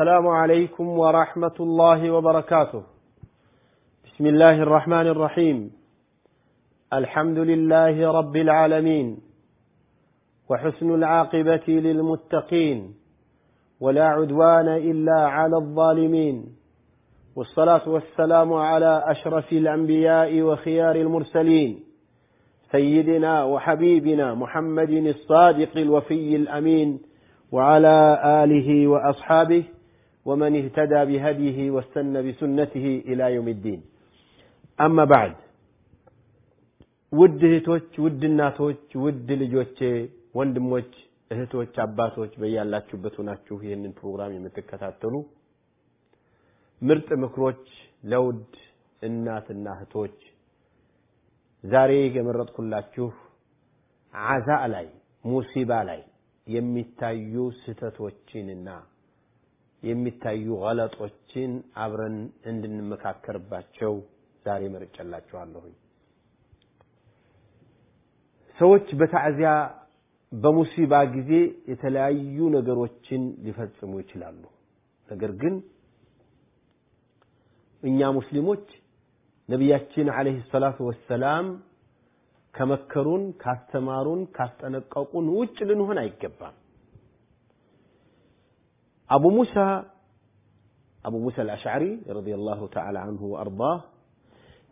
السلام عليكم ورحمة الله وبركاته. بسم الله الرحمن الرحيم. الحمد لله رب العالمين. وحسن العاقبة للمتقين. ولا عدوان إلا على الظالمين. والصلاة والسلام على أشرف الأنبياء وخيار المرسلين. سيدنا وحبيبنا محمد الصادق الوفي الأمين. وعلى آله وأصحابه ومن اهتدى بهديه واستنى بسنته إلى يوم الدين أما بعد ውድ እህቶች፣ ውድ እናቶች፣ ውድ ልጆቼ፣ ወንድሞች፣ እህቶች፣ አባቶች በያላችሁበት ሆናችሁ ይህንን ፕሮግራም የምትከታተሉ ምርጥ ምክሮች ለውድ እናትና እህቶች ዛሬ የመረጥኩላችሁ አዛ ላይ ሙሲባ ላይ የሚታዩ ስህተቶችንና የሚታዩ ገለጦችን አብረን እንድንመካከርባቸው ዛሬ መርጨላችኋለሁኝ። ሰዎች በታዕዚያ በሙሲባ ጊዜ የተለያዩ ነገሮችን ሊፈጽሙ ይችላሉ። ነገር ግን እኛ ሙስሊሞች ነቢያችን ዓለይሂ ሰላቱ ወሰላም ከመከሩን፣ ካስተማሩን፣ ካስጠነቀቁን ውጭ ልንሆን አይገባም። አቡ ሙሳ አቡ ሙሳ አልአሽዓሪ ረዲየላሁ ተዓላ አንሁ ወአርዳህ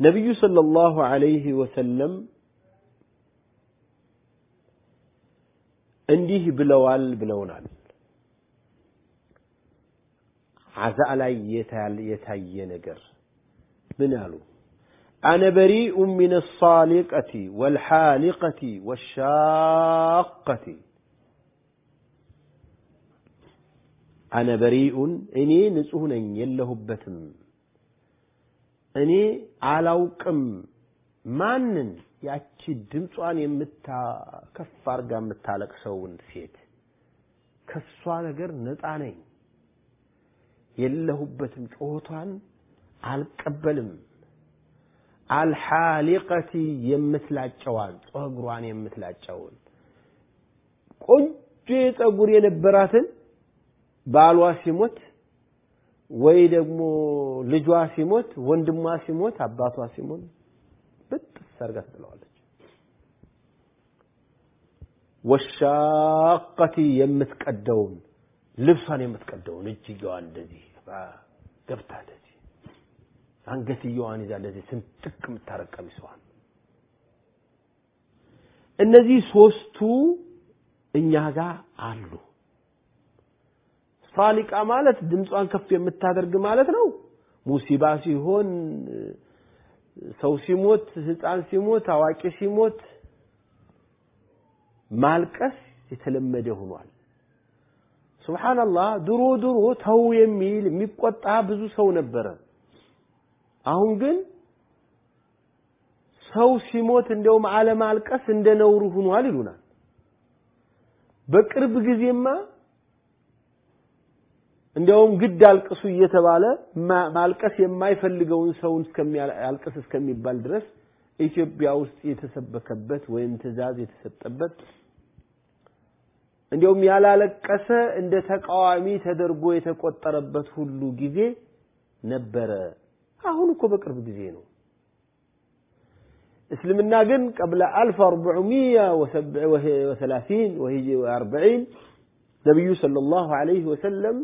ነቢዩ ሰለላሁ ዐለይሂ ወሰለም እንዲህ ብለዋል ብለውናል። አዛ ላይ የታየ ነገር ምን አሉ? አነ በሪኡ ሚን ሳሊቀቲ ወልሓሊቀቲ ወሻቀቲ አነ በሪኡን እኔ ንጹሕ ነኝ የለሁበትም። እኔ አላውቅም ማንን ያቺ ድምጿን የምታከፍ አርጋ የምታለቅሰውን ሴት ከሷ ነገር ነፃ ነኝ የለሁበትም። ጮቷን አልቀበልም። አልሓሊቀቲ የምትላጨዋን ጸጉሯን የምትላጨውን ቆንጆ ጸጉር የነበራትን ባሏ ሲሞት ወይ ደግሞ ልጇ ሲሞት፣ ወንድሟ ሲሞት፣ አባቷ ሲሞት ብጥስ አድርጋ ትጥለዋለች። ወሻቀቲ የምትቀደውን ልብሷን የምትቀደውን እጅጌዋን እንደዚህ ገብታ እንደዚህ አንገትየዋን ይዛ እንደዚህ ስንጥቅ የምታረግ ቀሚሷን እነዚህ ሶስቱ እኛ ጋር አሉ። ሳሊቃ ማለት ድምጿን ከፍ የምታደርግ ማለት ነው። ሙሲባ ሲሆን ሰው ሲሞት፣ ህፃን ሲሞት፣ አዋቂ ሲሞት ማልቀስ የተለመደ ሆኗል። ሱብሃንአላህ ድሮ ድሮ ተው የሚል የሚቆጣ ብዙ ሰው ነበረ። አሁን ግን ሰው ሲሞት እንደውም አለማልቀስ እንደ ነውር ሆኗል ይሉናል። በቅርብ ጊዜማ እንዲያውም ግድ አልቅሱ እየተባለ ማልቀስ የማይፈልገውን ሰውን እስከሚያልቅስ እስከሚባል ድረስ ኢትዮጵያ ውስጥ የተሰበከበት ወይም ትዕዛዝ የተሰጠበት እንዲያውም ያላለቀሰ እንደ ተቃዋሚ ተደርጎ የተቆጠረበት ሁሉ ጊዜ ነበረ። አሁን እኮ በቅርብ ጊዜ ነው። እስልምና ግን ቀብለ አልፍ አርበዑሚያ ወሰላሲን ወአርበዒን ነቢዩ ሰለላሁ ዐለይሂ ወሰለም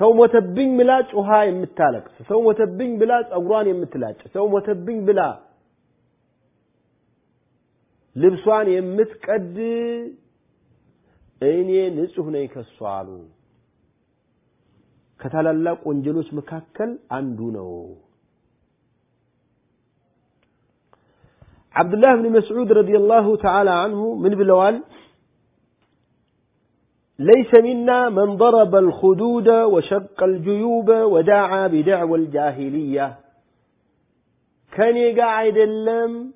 ሰው ሞተብኝ ብላ ጩሃ የምታለቅስ፣ ሰው ሞተብኝ ብላ ጸጉሯን የምትላጭ፣ ሰው ሞተብኝ ብላ ልብሷን የምትቀድ እኔ ንጹህ ነኝ ከሷ አሉ። ከታላላቅ ወንጀሎች መካከል አንዱ ነው። ዓብዱላህ ብን መስዑድ ረዲየላሁ ተዓላ አንሁ ምን ብለዋል? ليس منا من ضرب الخدود وشق الجيوب ودعا بدعوى الجاهلية. كان قاعد اللم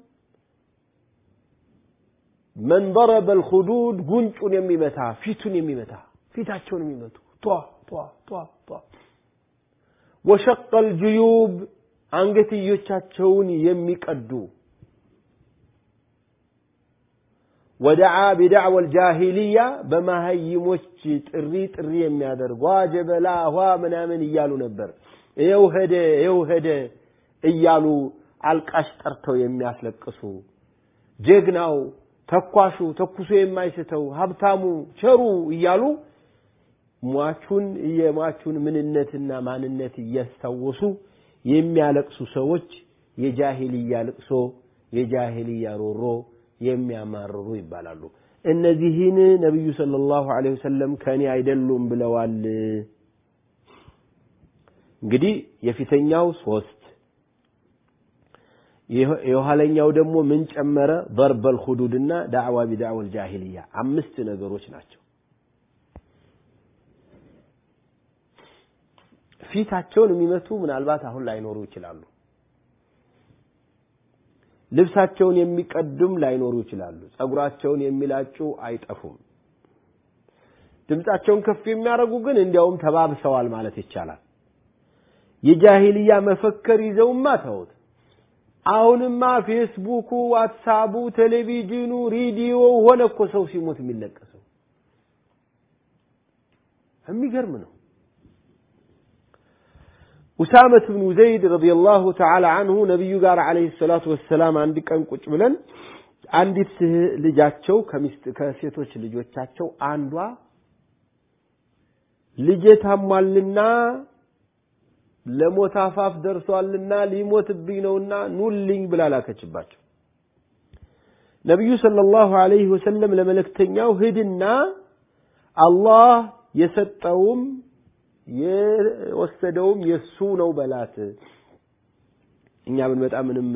من ضرب الخدود ጉንጩን የሚመታ ፊቱን የሚመታ طوى طوى طوى ጧ ጧ ጧ ወሸቀል ጅዩብ يمي የሚቀዱ ወደዓ ቢዳዕወ ልጃሂልያ በማሀይሞች ጥሪ ጥሪ የሚያደርግ ዋ ጀበላ ዋ ምናምን እያሉ ነበር። ይኸው ሄደ ይኸው ሄደ እያሉ አልቃሽ ጠርተው የሚያስለቅሱ ጀግናው ተኳሹ ተኩሶ የማይስተው ሀብታሙ ቸሩ እያሉ ሟቹን የሟቹን ምንነትና ማንነት እያስታወሱ የሚያለቅሱ ሰዎች የጃሂልያ ልቅሶ የጃሂልያ ሮሮ የሚያማርሩ ይባላሉ። እነዚህን ነቢዩ ሰለላሁ ዐለይሂ ወሰለም ከኔ አይደሉም ብለዋል። እንግዲህ የፊተኛው ሶስት የኋለኛው ደግሞ ምን ጨመረ? ضرب الخدود እና دعوة بدعوة الجاهلية አምስት ነገሮች ናቸው። ፊታቸውን የሚመቱ ምናልባት አሁን ላይኖሩ ይችላሉ። ልብሳቸውን የሚቀዱም ላይኖሩ ይችላሉ። ጸጉራቸውን የሚላጩ አይጠፉም። ድምጻቸውን ከፍ የሚያደርጉ ግን እንዲያውም ተባብሰዋል ማለት ይቻላል። የጃሂልያ መፈከር ይዘውማ ተውት። አሁንማ ፌስቡኩ፣ ዋትሳቡ፣ ቴሌቪዥኑ፣ ሬዲዮ ሆነ እኮ ሰው ሲሞት የሚለቀሰው የሚገርም ነው። ኡሳመት ብኑ ዘይድ ረዲየላሁ ተዓላ አንሁ ነቢዩ ጋር ዓለይሂ ሰላቱ ወሰላም አንድ ቀን ቁጭ ብለን አንዲት ልጃቸው ከሴቶች ልጆቻቸው አንዷ ልጄ ታሟልና ለሞት አፋፍ ደርሷልና ሊሞትብኝ ነውና ኑልኝ ብላ ላከችባቸው። ነቢዩ ሰለላሁ ዐለይሂ ወሰለም ለመልእክተኛው ሂድና አላህ የሰጠውም የወሰደውም የሱ ነው በላት። እኛ ብንመጣ ምንም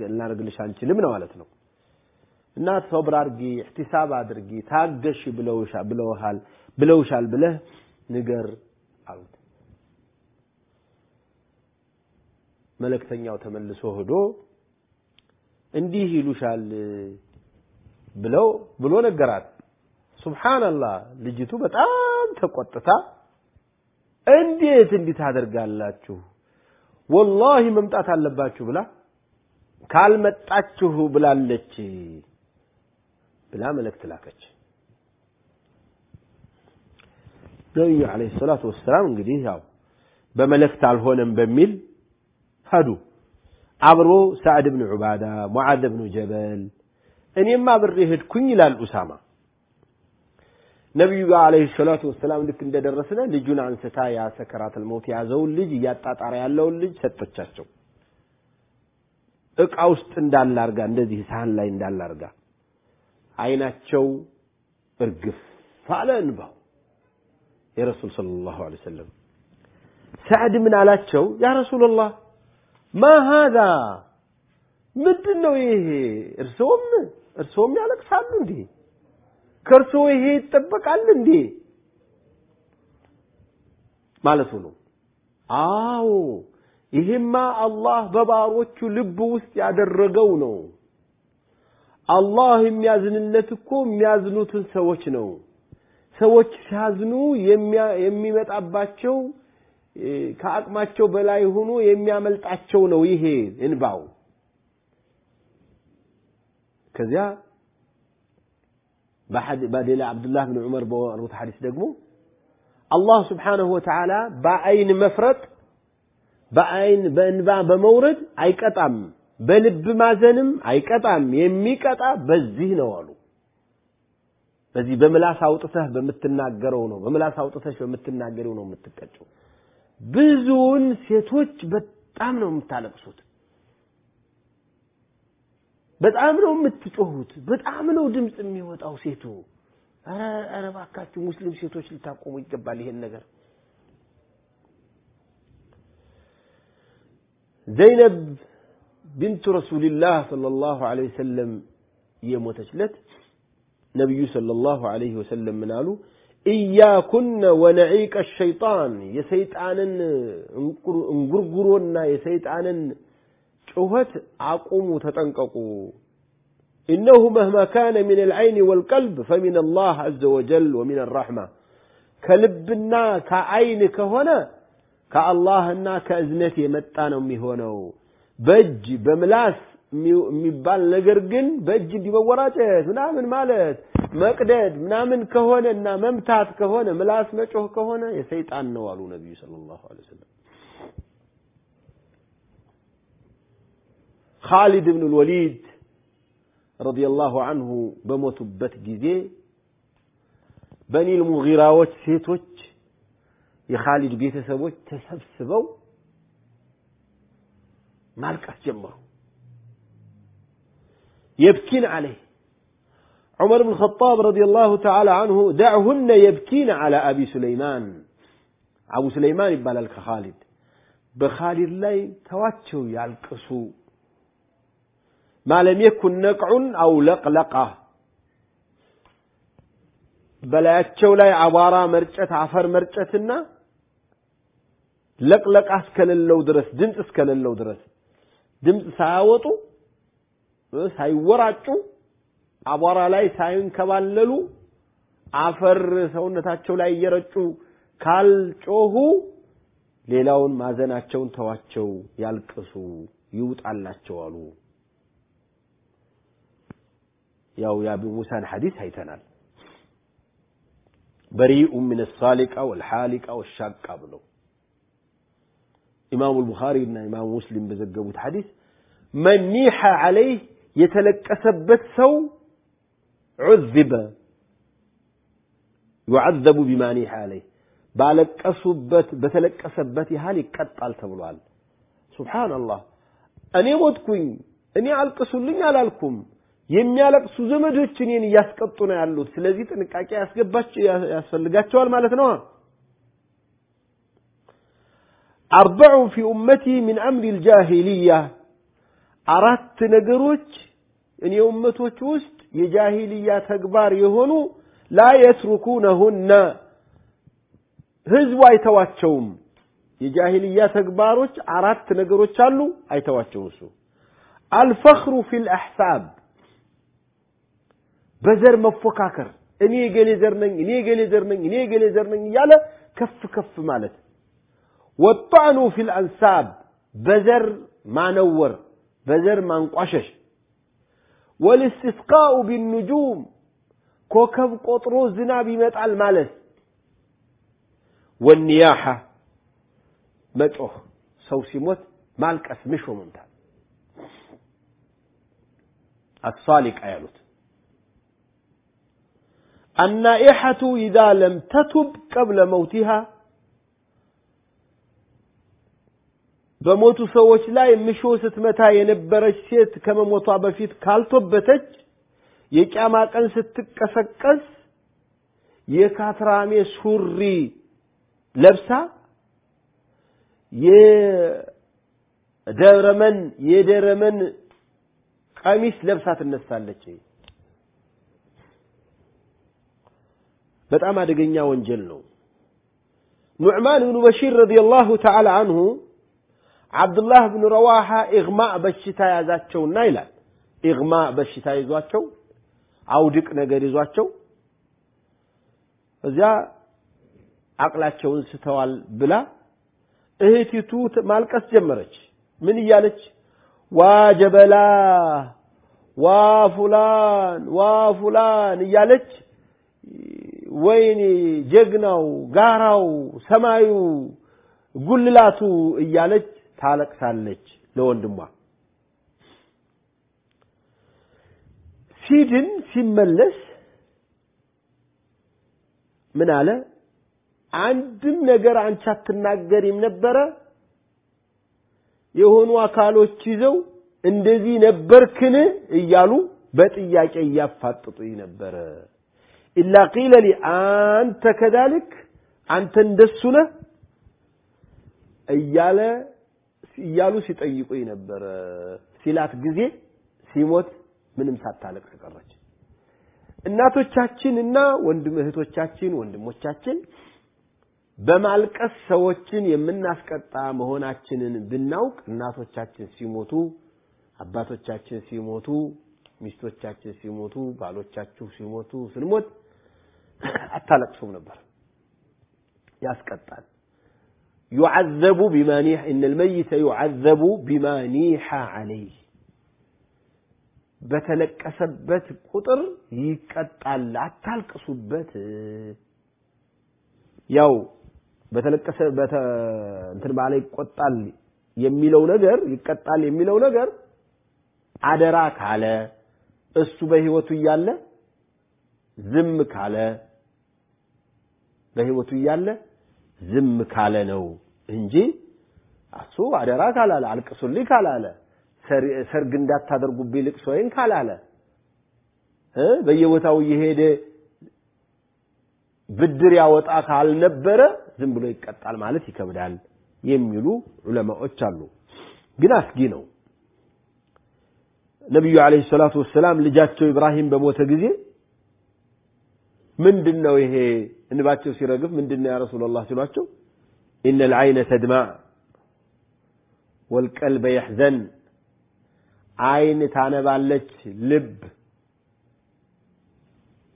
ልናደርግልሽ አንችልም ነው ማለት ነው። እና ሶብር አድርጊ፣ ኢሕቲሳብ አድርጊ፣ ታገሽ ብለውሃል ብለውሻል ብለህ ንገር አሉት። መልእክተኛው ተመልሶ ሄዶ እንዲህ ይሉሻል ብለው ብሎ ነገራት። ሱብሓነላህ ልጅቱ በጣም ተቆጥታ እንዴት እንዲህ ታደርጋላችሁ? ወላሂ መምጣት አለባችሁ ብላ ካልመጣችሁ ብላለች ብላ መልእክት ላከች። ነቢዩ ዓለይሂ ሰላቱ ወሰላም እንግዲህ ያው በመልእክት አልሆነም በሚል ሄዱ። አብሮ ሳዕድ ብን ዑባዳ፣ ሙዓዝ ብኑ ጀበል እኔም አብሬ ሄድኩኝ ይላል ኡሳማ። ነቢዩ ጋር ዓለይሂ ሰላቱ ወሰላም ልክ እንደደረስነ ልጁን አንስታ ያ ሰከራተል የያዘውን ልጅ እያጣጣረ ያለውን ልጅ ሰጠቻቸው። እቃ ውስጥ እንዳለ አርጋ እንደዚህ ሳህን ላይ እንዳለ አርጋ አይናቸው እርግፍ አለ እንባው የረሱል ሰለላሁ ዐለይሂ ወሰለም ሰዕድ ምን አላቸው? ያ ረሱላላህ ማ ሃዛ ምንድን ነው ይሄ? እርስዎም እርስዎም ያለቅሳሉ እንዴ? ከእርስዎ ይሄ ይጠበቃል እንዴ? ማለቱ ነው። አዎ ይሄማ አላህ በባሮቹ ልብ ውስጥ ያደረገው ነው። አላህ የሚያዝንለት እኮ የሚያዝኑትን ሰዎች ነው። ሰዎች ሲያዝኑ የሚመጣባቸው ከአቅማቸው በላይ ሆኖ የሚያመልጣቸው ነው ይሄ እንባው። ከዚያ በሌላ አብዱላህ ብን ዑመር በወሩት ሐዲስ ደግሞ አላህ ስብሓነሁ ወተዓላ በአይን መፍረጥ በአይን በእንባ በመውረድ አይቀጣም፣ በልብ ማዘንም አይቀጣም። የሚቀጣ በዚህ ነው አሉ። በዚህ በምላስ አውጥተህ በምትናገረው ነው፣ በምላስ አውጥተሽ በምትናገረው ነው የምትቀጨው። ብዙውን ሴቶች በጣም ነው የምታለቅሱት፣ በጣም ነው የምትጮሁት፣ በጣም ነው ድምፅ የሚወጣው ሴቱ። ኧረ እባካችሁ ሙስሊም ሴቶች ልታቆሙ ይገባል ይሄን ነገር። ዘይነብ ቢንቱ ረሱልላህ ሰለላሁ ዐለይሂ ወሰለም የሞተች ዕለት ነቢዩ ሰለላሁ ዐለይሂ ወሰለም ምን አሉ? ኢያኩነ ወነዒቀ ሸይጣን የሰይጣንን እንጉርጉሮና የሰይጣንን شوفت عقوم تتنققوا إنه مهما كان من العين والقلب فمن الله عز وجل ومن الرحمة كلبنا كعين كهنا كالله النا كأزنتي متانا ميهونو بج بملاس ميبال نقرقن بج بموراجس منامن مالت مقدد منامن كهونا ممتات كهونا ملاس مجوه كهونا يا عنا والو نبي صلى الله عليه وسلم خالد بن الوليد رضي الله عنه بموثبت جزي بني المغيراوات سيتوش يا خالد بيت سبوش تسبسبو مالك أسجمره يبكين عليه عمر بن الخطاب رضي الله تعالى عنه دعهن يبكين على أبي سليمان أبو سليمان يبالك خالد بخالد لا تواتشو يا يعني ما لم يكن نقع أو لقلقة በላያቸው ላይ አቧራ መርጨት አፈር መርጨትና ለቅለቃ እስከሌለው ድረስ ድምፅ እስከሌለው ድረስ ድምፅ ሳያወጡ ሳይወራጩ አቧራ ላይ ሳይንከባለሉ አፈር ሰውነታቸው ላይ እየረጩ ካልጮሁ ሌላውን ማዘናቸውን ተዋቸው፣ ያልቅሱ፣ ይውጣላቸው አሉ። ያው የአቢ ሙሳን ሐዲስ አይተናል። በሪኡ ምን ሳሊቃ ወልሓሊቃ ወሻቃ ብለው ኢማሙ ልቡኻሪ እና ኢማሙ ሙስሊም በዘገቡት ሐዲስ መኒሐ ዐለይህ የተለቀሰበት ሰው ዑዝበ ዩዐዘቡ ቢማ ኒሐ ዐለይህ ባለቀሱበት በተለቀሰበት ያህል ይቀጣል ተብሏል። ሱብሓነላህ እኔ ሞትኩኝ እኔ አልቅሱልኝ አላልኩም። የሚያለቅሱ ዘመዶች እኔን እያስቀጡ ነው ያሉት። ስለዚህ ጥንቃቄ ያስገባቸው ያስፈልጋቸዋል ማለት ነው። አርበዑ ፊ ኡመቲ ሚን አምሪ ልጃሂልያ አራት ነገሮች እኔ ኡመቶች ውስጥ የጃሂልያ ተግባር የሆኑ ላ የትሩኩነሁነ ህዝቡ አይተዋቸውም። የጃሂልያ ተግባሮች አራት ነገሮች አሉ፣ አይተዋቸውም። እሱ الفخر في الأحساب በዘር መፎካከር፣ እኔ የገሌ ዘር ነኝ፣ እኔ የገሌ ዘር ነኝ፣ እኔ የገሌ ዘር ነኝ እያለ ከፍ ከፍ ማለት። والطعن في الأنساب በዘር ማነወር፣ በዘር ማንቋሸሽ። والاستسقاء بالنجوم ኮከብ ቆጥሮ ዝናብ ይመጣል ማለት። ወኒያሓ መጮህ፣ ሰው ሲሞት ማልቀስ፣ ምሾ መምታት። አሳሊቃ ያሉት النائحة إذا لم تتب قبل موتها በሞቱ ሰዎች ላይ ምሾ ስትመታ የነበረች ሴት ከመሞቷ በፊት ካልቶበተች የቂያማ ቀን ስትቀሰቀስ የካትራሜ ሱሪ ለብሳ የደረመን የደረመን ቀሚስ ለብሳ ትነሳለች። በጣም አደገኛ ወንጀል ነው። ኑዕማን ብኑ በሺር ረዲየላሁ ተዓላ አንሁ ዓብዱላህ ብን ረዋሓ ኢግማእ በሽታ ያዛቸውና ይላል። ኢግማእ በሽታ ይዟቸው አውድቅ ነገር ይዟቸው እዚያ አቅላቸውን ስተዋል ብላ እህቲቱ ማልቀስ ጀመረች። ምን እያለች ዋ ጀበላ፣ ዋ ፉላን፣ ዋ ፉላን እያለች ወይኔ ጀግናው፣ ጋራው፣ ሰማዩ፣ ጉልላቱ እያለች ታለቅሳለች ለወንድሟ። ሲድን ሲመለስ ምን አለ? አንድም ነገር አንቺ አትናገሪም ነበረ። የሆኑ አካሎች ይዘው እንደዚህ ነበርክን እያሉ በጥያቄ እያፋጥጡኝ ነበረ። ኢላ ቂለ ሊ አንተ ከዛልክ አንተ እንደሱ እያለ እያሉ ሲጠይቁኝ ነበረ። ሲላት ጊዜ ሲሞት ምንም ሳታለቅስ ቀረች። እናቶቻችንና ወንድም እህቶቻችን ወንድሞቻችን በማልቀስ ሰዎችን የምናስቀጣ መሆናችንን ብናውቅ እናቶቻችን ሲሞቱ አባቶቻችን ሲሞቱ ሚስቶቻችን ሲሞቱ ባሎቻችሁ ሲሞቱ ስንሞት አታለቅሱም ነበር። ያስቀጣል። ዩዓዘቡ ቢማ ኒሐ መይተ ዩዓዘቡ ቢማ ኒሐ በተለቀሰበት ቁጥር ይቀጣል። አታልቅሱበት። ያው በተለቀሰ በተ እንትን ባለ ይቆጣል የሚለው ነገር ይቀጣል የሚለው ነገር አደራ ካለ እሱ በህይወቱ እያለ ዝም ካለ በህይወቱ እያለ ዝም ካለ ነው እንጂ እሱ አደራ ካላለ አልቅሱልኝ ካላለ ሰርግ እንዳታደርጉብኝ ልቅሶዬን ካላለ በየቦታው እየሄደ ብድር ያወጣ ካልነበረ ዝም ብሎ ይቀጣል ማለት ይከብዳል የሚሉ ዑለማዎች አሉ። ግን አስጊ ነው። ነቢዩ ዓለይሂ ሰላቱ ወሰላም ልጃቸው ኢብራሂም በሞተ ጊዜ ምንድን ነው ይሄ እንባቸው ሲረግፍ ምንድን ነው ያ ረሱላላህ ሲሏቸው ኢነ ልዓይነ ተድማዕ ወልቀልበ የሕዘን አይን ታነባለች፣ ልብ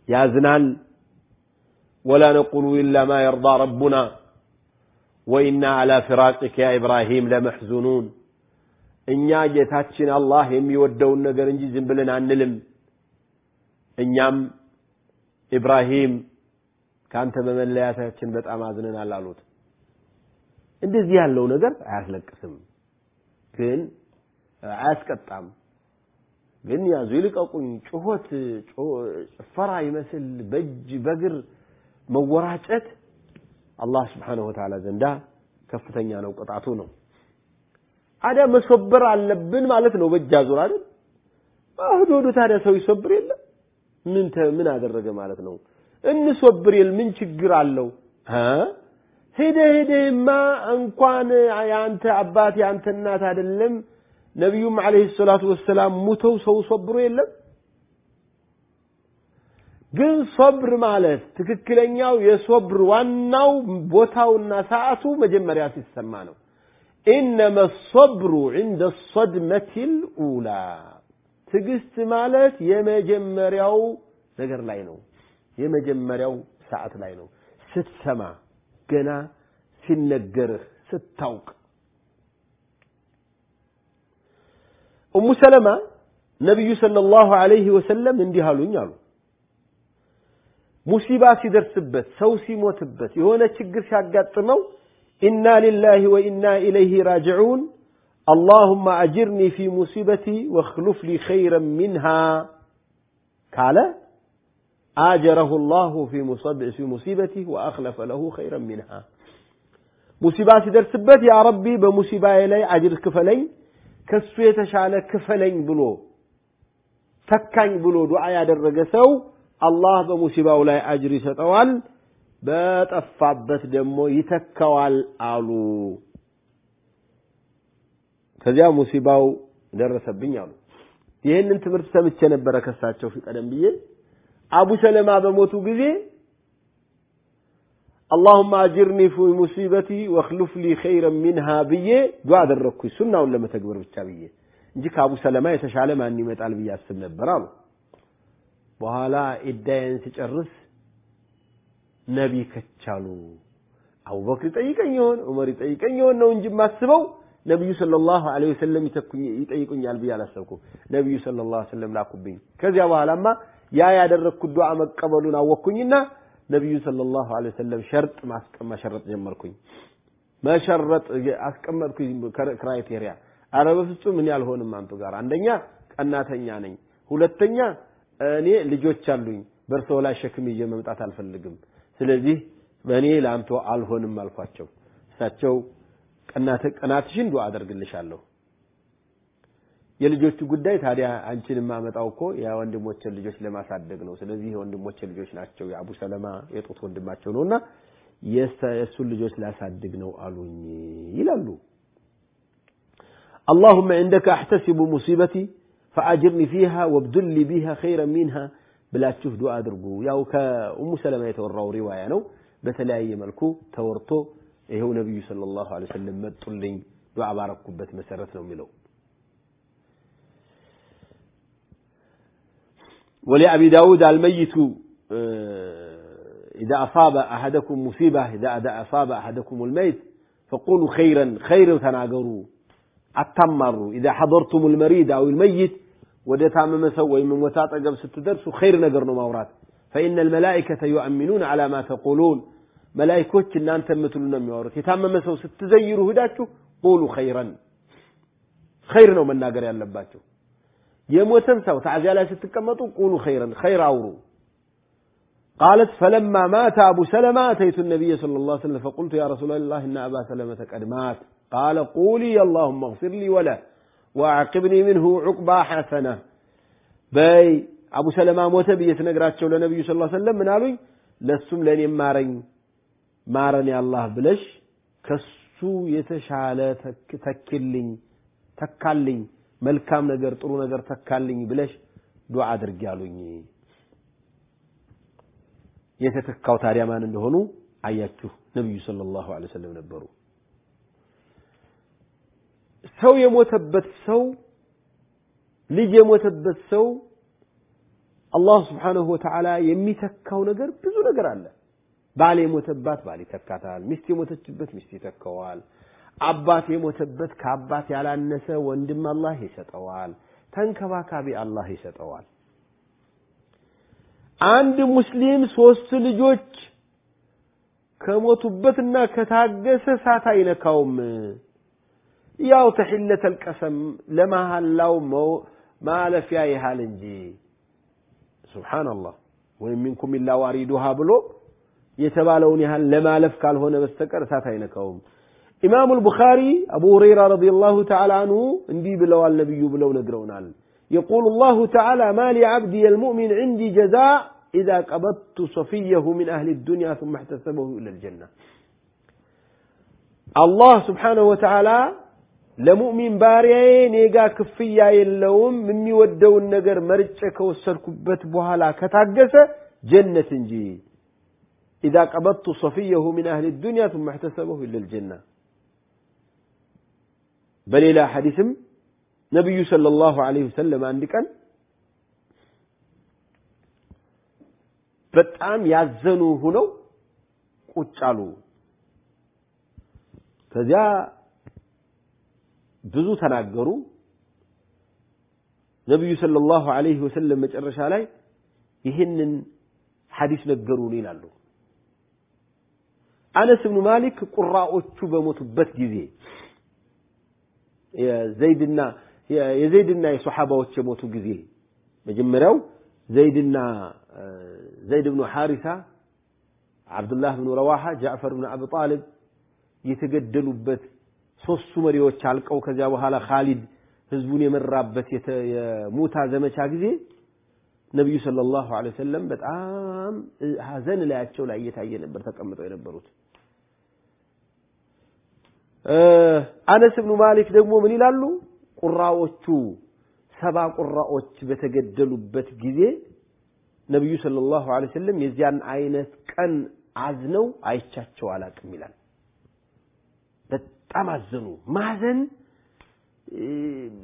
ያዝናል። ወላ ነቁሉ ኢላ ማ የርዳ ረቡና ወኢና ዓላ ፊራቅከ ያ ኢብራሂም ለመሕዙኑን እኛ ጌታችን አላህ የሚወደውን ነገር እንጂ ዝም ብለን አንልም። እኛም ኢብራሂም ከአንተ በመለያታችን በጣም አዝነናል አሉት። እንደዚህ ያለው ነገር አያስለቅስም፣ ግን አያስቀጣም። ግን ያዙ ይልቀቁኝ፣ ጩኸት፣ ጭፈራ ይመስል በእጅ በእግር መወራጨት አላህ ስብሓነሁ ወተዓላ ዘንዳ ከፍተኛ ነው፣ ቅጣቱ ነው። አዳ መሶበር አለብን ማለት ነው። በእጅ አዙር አይደል? ታዲያ ሰው ይሶብር የለ ምን ምን አደረገ ማለት ነው? እንሶብር የል ምን ችግር አለው? ሄደ ሄደማ እንኳን የአንተ አባት የአንተ እናት አይደለም ነቢዩም ዓለይሂ ሰላቱ ወሰላም ሙተው ሰው ሶብሮ የለም። ግን ሶብር ማለት ትክክለኛው የሶብር ዋናው ቦታውና ሰዓቱ መጀመሪያ ሲሰማ ነው። ኢነመ ሶብሩ ዕንደ ሶድመቲል ኡላ ትዕግስት ማለት የመጀመሪያው ነገር ላይ ነው። የመጀመሪያው ሰዓት ላይ ነው። ስትሰማ ገና ሲነገርህ ስታውቅ ኡሙ ሰለማ ነቢዩ ሰለላሁ ዐለይሂ ወሰለም እንዲህ አሉኝ አሉ። ሙሲባ ሲደርስበት፣ ሰው ሲሞትበት፣ የሆነ ችግር ሲያጋጥመው إنا لله وإنا إليه راجعون اللهم أجرني في مصيبتي واخلف لي خيرا منها ካለ أجره الله في مصيبته وأخلف له خيرا منها ሙሲባ ሲደርስበት يا ربي በሙሲባዬ ላይ አጅር ክፈለኝ ከሱ የተሻለ ክፈለኝ ብሎ ተካኝ ብሎ ዱዓ ያደረገ ሰው አላህ በሙሲባው ላይ አጅር ይሰጠዋል፣ በጠፋበት ደግሞ ይተካዋል አሉ። ከዚያ ሙሲባው ደረሰብኝ አሉ። ይህንን ትምህርት ሰምቼ ነበረ ከሳቸው ቀደም ብዬ። አቡ ሰለማ በሞቱ ጊዜ አላሁመ አጅርኒ ፊ ሙሲበቲ ወክሉፍ ሊ ኸይረን ሚንሃ ብዬ ዱዓ አደረግኩኝ። ሱናውን ለመተግበር ብቻ ብዬ እንጂ ከአቡ ሰለማ የተሻለ ማን ይመጣል ብዬ አስብ ነበር አሉ። በኋላ ኢዳዬን ሲጨርስ ነቢ ከቻሉ። አቡበክር ይጠይቀኝ ይሆን? ዑመር ይጠይቀኝ ይሆን ነው እንጂ የማስበው ነቢዩ صلى الله عليه وسلم ይጠይቁኛል ብዬ አላሰብኩም። ነቢዩ صلى الله عليه وسلم ላኩብኝ። ከዚያ በኋላማ ያ ያደረግኩት ዱዓ መቀበሉን አወቅኩኝና ነቢዩ صلى الله عليه وسلم ሸርጥ ማሸረጥ ጀመርኩኝ። መሸረጥ አስቀመጥኩኝ criteria። አረ በፍጹም እኔ አልሆንም አንቱ ጋር። አንደኛ ቀናተኛ ነኝ፣ ሁለተኛ እኔ ልጆች አሉኝ፣ በእርስዎ ላይ ሸክም ይዤ መምጣት አልፈልግም። ስለዚህ በእኔ ለአንተ አልሆንም አልኳቸው። እሳቸው ቀናትሽን ዱዓ አደርግልሻለሁ የልጆቹ ጉዳይ ታዲያ አንቺን የማመጣው እኮ የወንድሞችን ልጆች ለማሳደግ ነው። ስለዚህ የወንድሞች ልጆች ናቸው። የአቡ ሰለማ የጡት ወንድማቸው ነውና የእሱን ልጆች ላሳድግ ነው አሉኝ ይላሉ። اللهم عندك أحتسب مصيبتي فأجرني فيها وابدل لي بها خيرا منها ብላችሁ ዱዓ አድርጉ። ያው ከኡሙ ሰለማ የተወራው ሪዋያ ነው። በተለያየ መልኩ ተወርቶ ይኸው ነቢዩ ሰለላሁ ዐለይሂ ወሰለም መጡልኝ ዱዓ ባረኩበት መሰረት ነው የሚለው። ولأبي داود الميت إذا أصاب أحدكم مصيبة إذا أصاب أحدكم الميت فقولوا خيرا خير تناقروا أتمروا إذا حضرتم المريض أو الميت ودتام مسوى ومن وتاط قبل ست درس خير نقرن مورات فإن الملائكة يؤمنون على ما تقولون መላይኮች እናንተ የምትሉ ነው የሚያወሩት። የታመመ ሰው ስትዘይሩ ሂዳችሁ ቁሉ ኸይረን ኸይር ነው መናገር ያለባቸው። የሞተን ሰው ታዕዚያ ላይ ስትቀመጡ ቁሉ ኸይረን ኸይር አውሩ። قالت فلما مات أبو سلمة أتيت النبي صلى الله عليه وسلم فقلت يا رسول الله إن أبا سلمة قد مات قال قولي اللهم اغفر لي وله وأعقبني منه عقبى حسنة بي أبو سلمة موت بيت نقرات شو لنبي صلى الله عليه وسلم من قالوا لسم لن يمارين ማረን ያላህ ብለሽ ከሱ የተሻለ ተክልኝ ተካልኝ መልካም ነገር ጥሩ ነገር ተካልኝ ብለሽ ዱዓ አድርጊ አሉኝ። የተተካው ታዲያ ማን እንደሆኑ አያችሁ? ነብዩ ሰለላሁ ዐለይሂ ወሰለም ነበሩ። ሰው የሞተበት ሰው ልጅ የሞተበት ሰው አላህ ስብሓንሁ ወተዓላ የሚተካው ነገር ብዙ ነገር አለ። ባል የሞተባት ባል ይተካታል። ሚስት የሞተችበት ሚስት ይተካዋል። አባት የሞተበት ከአባት ያላነሰ ወንድም አላህ ይሰጠዋል። ተንከባካቢ አላህ ይሰጠዋል። አንድ ሙስሊም ሶስት ልጆች ከሞቱበትና ከታገሰ እሳት አይነካውም። ያው ተሒለተል ቀሰም ለመሐላው ማለፊያ ይሃል እንጂ ሱብሓነላህ ወይም ሚንኩም ኢላ ዋሪዱሃ ብሎ የተባለውን ያህል ለማለፍ ካልሆነ በስተቀር እሳት አይነካውም። ኢማሙ አልቡኻሪ አቡ ሁረይራ ረዲየላሁ ተዓላ አንሁ እንዲህ ብለዋል ነቢዩ ብለው ነግረውናል። يقول الله تعالى ما لعبدي المؤمن عندي جزاء إذا قبضت صفيه من أهل الدنيا ثم احتسبه إلى الجنة الله سبحانه وتعالى ለሙእሚን ባሪያዬ ኔጋ ክፍያ የለውም የሚወደውን ነገር መርጬ ከወሰድኩበት በኋላ ከታገሰ ጀነት እንጂ ኢዛ ቀበድቱ ሰፊየሁ ሚን አህሊ ዱንያ ثم احتسبه إلى الجنة በሌላ ሐዲስም ነቢዩ ሰለላሁ ዐለይሂ ወሰለም አንድ ቀን በጣም ያዘኑ ሁነው ቁጭ አሉ። ከዚያ ብዙ ተናገሩ። ነቢዩ ሰለላሁ ዐለይሂ ወሰለም መጨረሻ ላይ ይህንን ሐዲስ ነገሩን ይላሉ። አነስ ብኑ ማሊክ ቁራዎቹ በሞቱበት ጊዜ የዘይድና የዘይድና የሶሓባዎች የሞቱ ጊዜ መጀመሪያው ዘይድና ዘይድ ብኑ ሐሪሳ፣ አብዱላህ ብኑ ረዋሓ፣ ጃዕፈር ብኑ አቢ ጣልብ የተገደሉበት ሶስቱ መሪዎች አልቀው ከዚያ በኋላ ኻሊድ ህዝቡን የመራበት የሙታ ዘመቻ ጊዜ ነቢዩ ሰለላሁ ዐለይሂ ወሰለም በጣም ሀዘን ላያቸው ላይ እየታየ ነበር ተቀምጠው የነበሩት። አነስ ብኑ ማሊክ ደግሞ ምን ይላሉ? ቁራዎቹ ሰባ ቁራዎች በተገደሉበት ጊዜ ነቢዩ ሰለላሁ ዐለይሂ ወሰለም የዚያን አይነት ቀን አዝነው አይቻቸው አላቅም ይላል። በጣም አዘኑ። ማዘን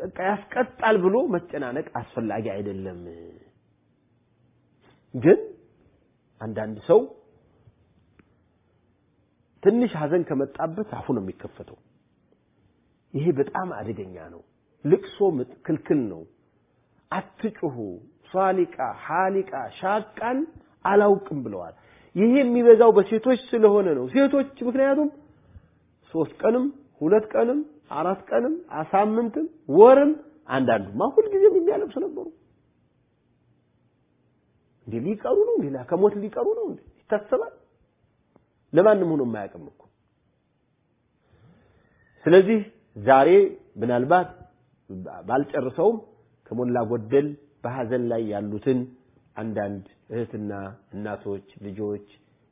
በቃ ያስቀጣል ብሎ መጨናነቅ አስፈላጊ አይደለም። ግን አንዳንድ ሰው ትንሽ ሀዘን ከመጣበት አፉ ነው የሚከፈተው። ይሄ በጣም አደገኛ ነው። ልቅሶ ክልክል ነው። አትጩሁ። ሷሊቃ፣ ሐሊቃ፣ ሻቃን አላውቅም ብለዋል። ይሄ የሚበዛው በሴቶች ስለሆነ ነው። ሴቶች ምክንያቱም ሶስት ቀንም ሁለት ቀንም አራት ቀንም አሳምንትም ወርም አንዳንዱማ ሁልጊዜም የሚያለቅሱ ነበሩ። እንዴ ሊቀሩ ነው እንዴ? ከሞት ሊቀሩ ነው? ይታሰባል። ለማንም ሆኖ የማያውቅም እኮ። ስለዚህ ዛሬ ምናልባት ባልጨርሰውም ከሞላ ጎደል በሀዘን ላይ ያሉትን አንዳንድ እህትና እናቶች፣ ልጆች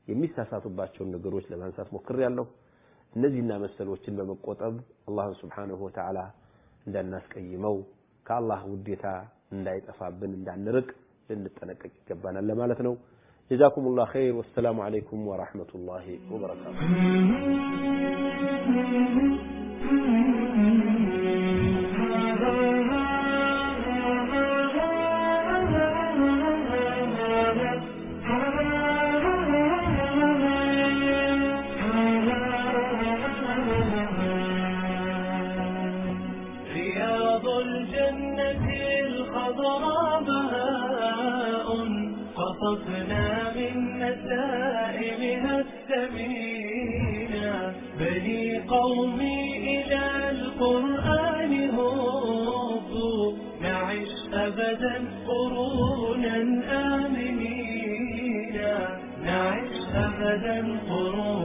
የሚሳሳቱባቸውን ነገሮች ለማንሳት ሞክሬያለሁ። እነዚህና መሰሎችን በመቆጠብ አላህን ስብሓንሁ ወተዓላ እንዳናስቀይመው ከአላህ ውዴታ እንዳይጠፋብን እንዳንርቅ ልንጠነቀቅ ይገባናል ለማለት ነው። جزاكم الله خير والسلام عليكم ورحمة الله وبركاته. قصصنا من نسائمها الثمينة. بني قومي إلى القرآن هبوا نعش أبدا قرونا آمنين. نعش أبدا قرونا